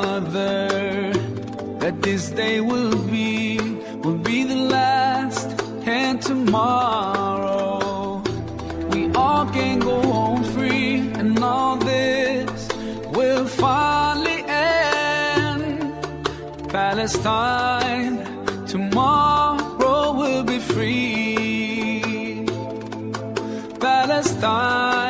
Father, that this day will be, will be the last, and tomorrow we all can go home free, and all this will finally end. Palestine, tomorrow will be free. Palestine.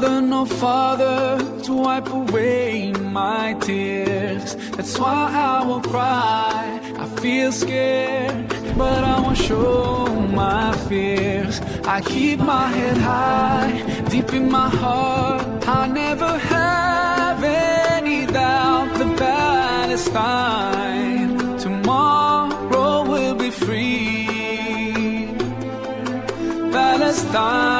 Mother, no father to wipe away my tears. That's why I will cry. I feel scared, but I won't show my fears. I keep my head high, deep in my heart. I never have any doubt that Palestine tomorrow will be free. Palestine,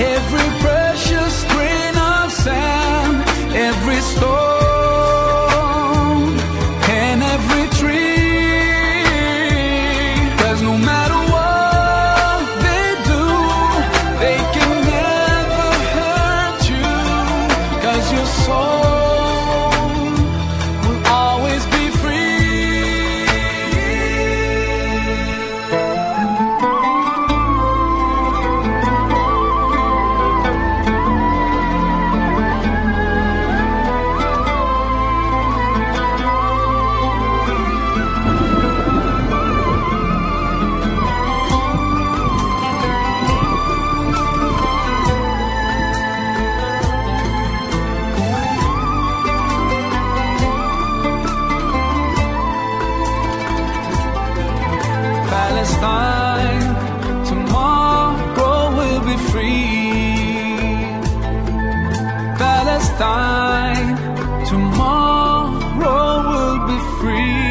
every precious grain of sand, every stone and every tree. 'Cause no matter what they do, they can never hurt you. 'Cause your soul Palestine, tomorrow will be free.